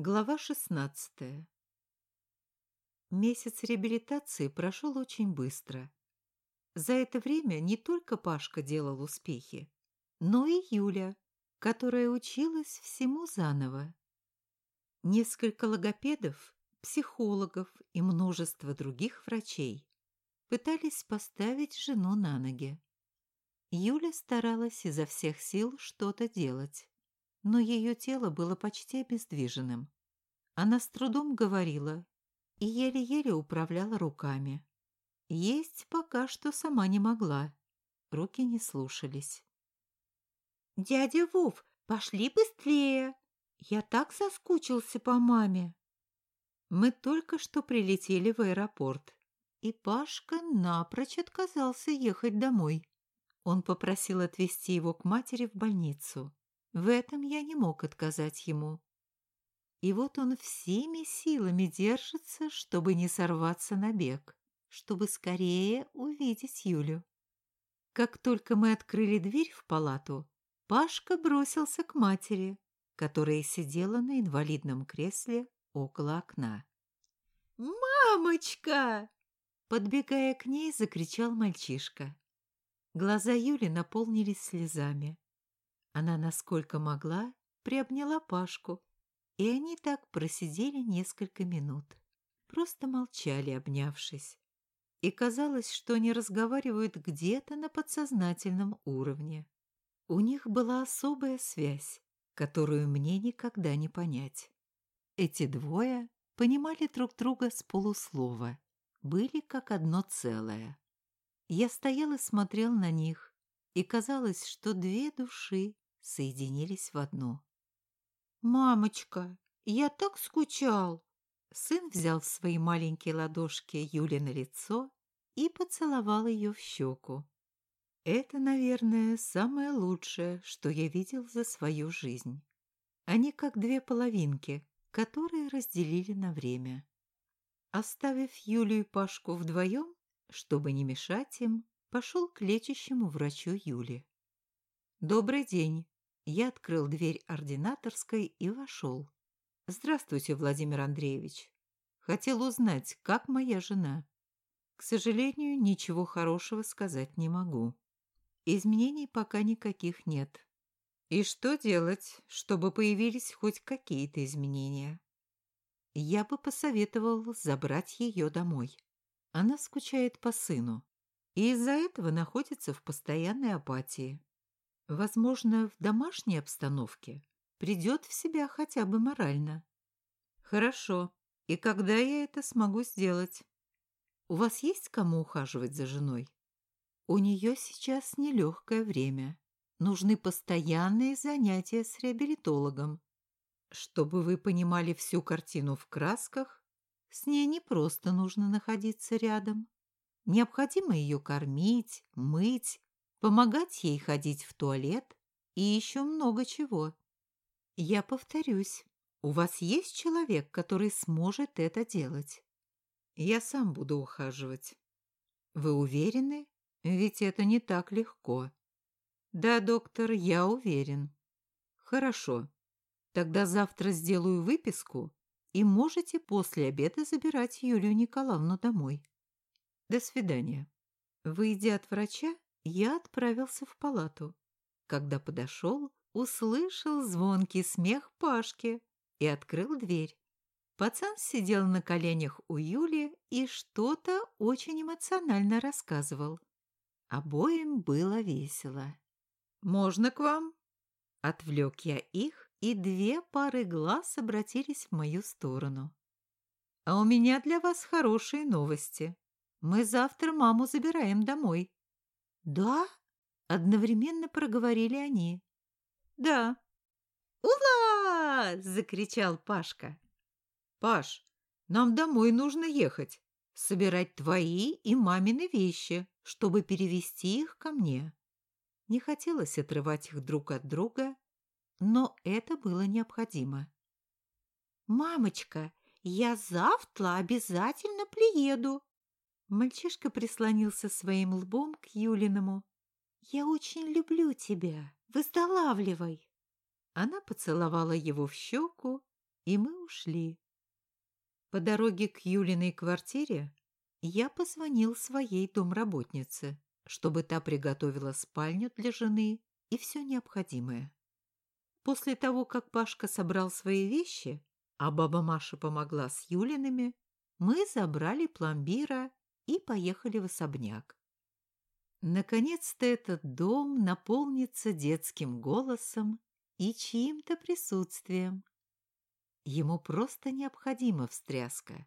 Глава 16 Месяц реабилитации прошел очень быстро. За это время не только Пашка делал успехи, но и Юля, которая училась всему заново. Несколько логопедов, психологов и множество других врачей пытались поставить жену на ноги. Юля старалась изо всех сил что-то делать, но ее тело было почти обездвиженным. Она с трудом говорила и еле-еле управляла руками. Есть пока что сама не могла. Руки не слушались. «Дядя Вов, пошли быстрее! Я так соскучился по маме!» Мы только что прилетели в аэропорт, и Пашка напрочь отказался ехать домой. Он попросил отвезти его к матери в больницу. В этом я не мог отказать ему. И вот он всеми силами держится, чтобы не сорваться на бег, чтобы скорее увидеть Юлю. Как только мы открыли дверь в палату, Пашка бросился к матери, которая сидела на инвалидном кресле около окна. «Мамочка!» Подбегая к ней, закричал мальчишка. Глаза Юли наполнились слезами. Она, насколько могла, приобняла Пашку, и они так просидели несколько минут. Просто молчали, обнявшись. И казалось, что они разговаривают где-то на подсознательном уровне. У них была особая связь, которую мне никогда не понять. Эти двое понимали друг друга с полуслова, были как одно целое. Я стоял и смотрел на них, и казалось, что две души соединились в одну. «Мамочка, я так скучал!» Сын взял в свои маленькие ладошки Юли на лицо и поцеловал ее в щеку. Это, наверное, самое лучшее, что я видел за свою жизнь. Они как две половинки, которые разделили на время. Оставив Юлю и Пашку вдвоем, чтобы не мешать им, пошел к лечащему врачу Юли. «Добрый день!» Я открыл дверь ординаторской и вошел. «Здравствуйте, Владимир Андреевич. Хотел узнать, как моя жена. К сожалению, ничего хорошего сказать не могу. Изменений пока никаких нет. И что делать, чтобы появились хоть какие-то изменения? Я бы посоветовал забрать ее домой. Она скучает по сыну и из-за этого находится в постоянной апатии. Возможно, в домашней обстановке придет в себя хотя бы морально. Хорошо. И когда я это смогу сделать? У вас есть кому ухаживать за женой? У нее сейчас нелегкое время. Нужны постоянные занятия с реабилитологом. Чтобы вы понимали всю картину в красках, с ней не просто нужно находиться рядом. Необходимо ее кормить, мыть, помогать ей ходить в туалет и еще много чего. Я повторюсь, у вас есть человек, который сможет это делать? Я сам буду ухаживать. Вы уверены? Ведь это не так легко. Да, доктор, я уверен. Хорошо. Тогда завтра сделаю выписку и можете после обеда забирать Юлию Николаевну домой. До свидания. Выйдя от врача, я отправился в палату. Когда подошел, услышал звонкий смех Пашки и открыл дверь. Пацан сидел на коленях у Юли и что-то очень эмоционально рассказывал. Обоим было весело. «Можно к вам?» Отвлек я их и две пары глаз обратились в мою сторону. «А у меня для вас хорошие новости. Мы завтра маму забираем домой». «Да?» — одновременно проговорили они. «Да». «Ула!» — закричал Пашка. «Паш, нам домой нужно ехать, собирать твои и мамины вещи, чтобы перевести их ко мне». Не хотелось отрывать их друг от друга, но это было необходимо. «Мамочка, я завтра обязательно приеду!» Мальчишка прислонился своим лбом к Юлиному. «Я очень люблю тебя. Выздоравливай!» Она поцеловала его в щеку и мы ушли. По дороге к Юлиной квартире я позвонил своей домработнице, чтобы та приготовила спальню для жены и все необходимое. После того, как Пашка собрал свои вещи, а баба Маша помогла с Юлиными, мы забрали пломбира и поехали в особняк. Наконец-то этот дом наполнится детским голосом и чьим-то присутствием. Ему просто необходима встряска.